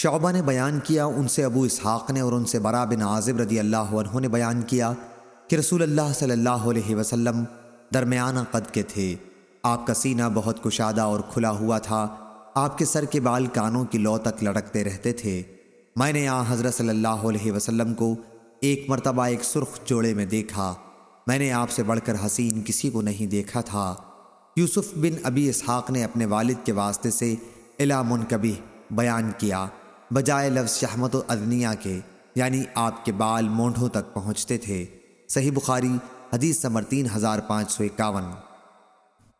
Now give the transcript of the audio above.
شعبہ نے بیان کیا، ان سے ابو اسحاق نے اور ان سے برا بن عازب رضی اللہ عنہ نے بیان کیا کہ رسول اللہ صلی اللہ علیہ وسلم درمیانہ قد کے تھے۔ آپ کا سینہ بہت کشادہ اور کھلا ہوا تھا۔ آپ کے سر کے بال کانوں کی لو تک لڑکتے رہتے تھے۔ میں نے یہاں حضرت صلی اللہ علیہ وسلم کو ایک مرتبہ ایک سرخ جوڑے میں دیکھا۔ میں نے آپ سے بڑھ کر حسین کسی کو نہیں دیکھا تھا۔ یوسف بن ابی اسحاق نے اپنے والد کے واسطے سے الا منکبی بیان کیا۔ بجائے لفظ شہمت و ادنیہ کے یعنی آپ کے بال مونڈوں تک پہنچتے تھے۔ صحیح بخاری، حدیث سمر تین ہزار پانچ سو اکاون۔